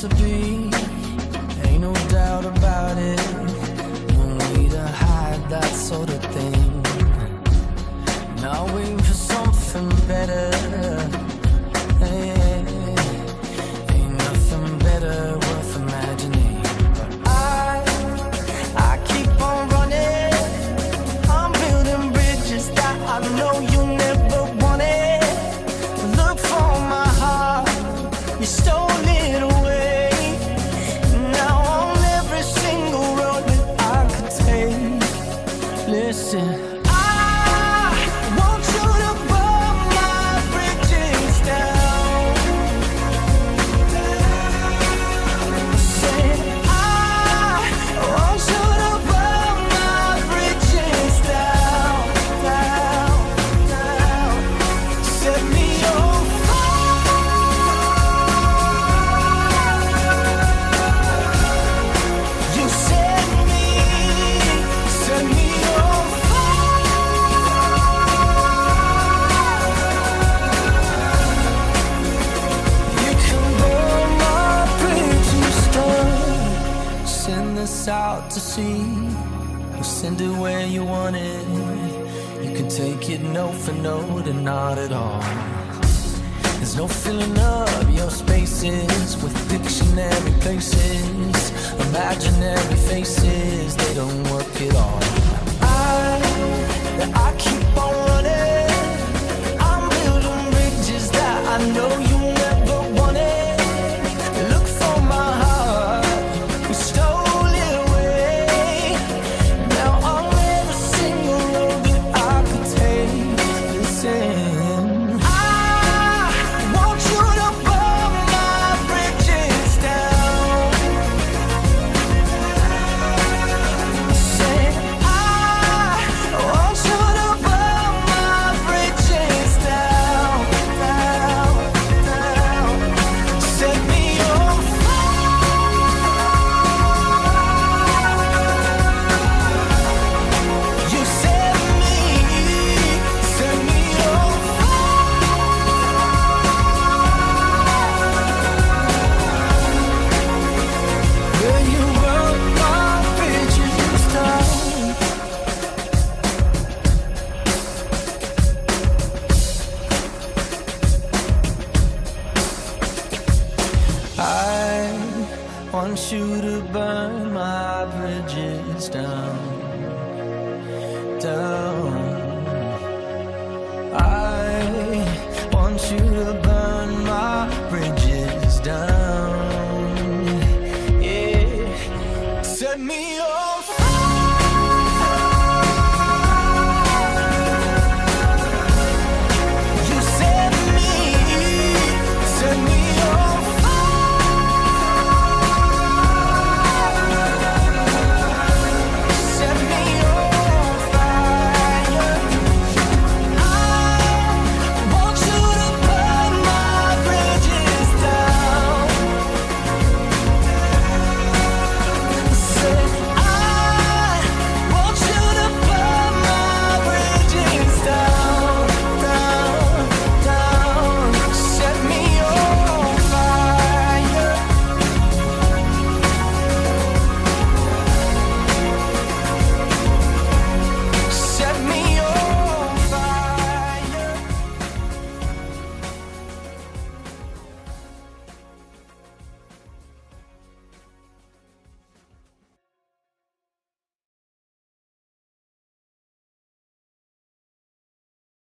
to be. Ain't no doubt about it. No way to hide that sort of thing. Now waiting for something better. Ain't nothing better worth imagining. I, I keep on running. I'm building bridges that I know you never wanted. Look for my heart, you stole listen. Send this out to sea. We'll send it where you want it. You can take it note for note and not at all. There's no filling up your spaces with dictionary places, imaginary faces. They don't work Want you to burn my bridges down, down. I want you to burn my bridges down. Yeah, set me on.